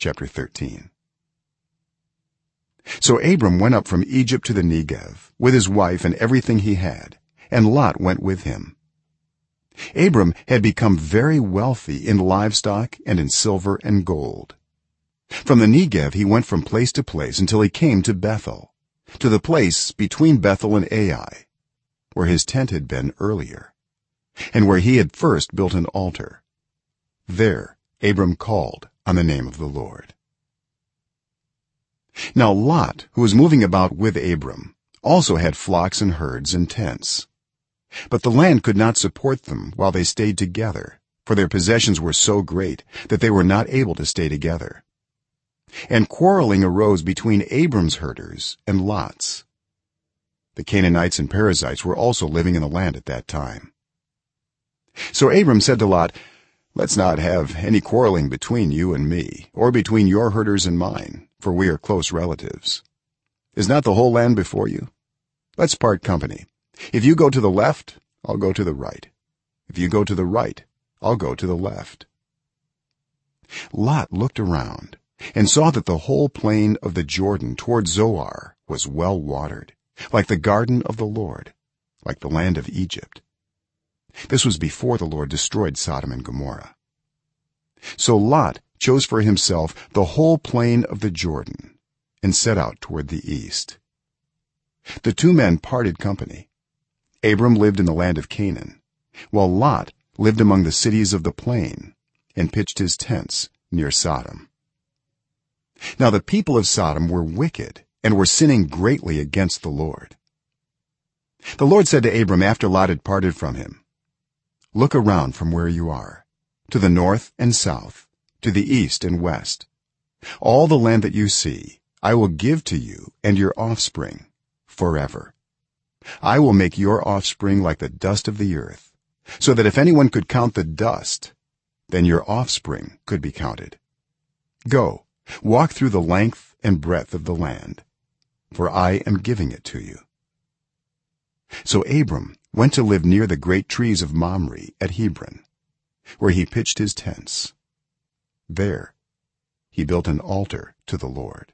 chapter 13 so abram went up from egypt to the negev with his wife and everything he had and lot went with him. Abram had become very wealthy in livestock and in silver and gold. From the negev he went from place to place until he came to bethel to the place between bethel and ai where his tent had been earlier and where he had first built an altar. There abram called on the name of the lord. Now lot who was moving about with abram also had flocks and herds and tents. But the land could not support them while they stayed together for their possessions were so great that they were not able to stay together. And quarreling arose between abram's herders and lot's. The canaanites and perizzites were also living in the land at that time. So abram said to lot let's not have any quarreling between you and me or between your herders and mine for we are close relatives. Is not the whole land before you? Let's part company. If you go to the left i'll go to the right. If you go to the right i'll go to the left. Lot looked around and saw that the whole plain of the jordan toward zoar was well watered like the garden of the lord like the land of egypt this was before the lord destroyed sodom and gomorrah. So lot chose for himself the whole plain of the jordan and set out toward the east. The two men parted company. Abram lived in the land of canaan while lot lived among the cities of the plain and pitched his tents near sodom. Now the people of sodom were wicked and were sinning greatly against the lord. The lord said to abram after lot had parted from him look around from where you are to the north and south to the east and west. All the land that you see i will give to you and your offspring forever. I will make your offspring like the dust of the earth so that if anyone could count the dust then your offspring could be counted. Go walk through the length and breadth of the land for i am giving it to you. So abram went to live near the great trees of mamre at hebron where he pitched his tents. There he built an altar to the lord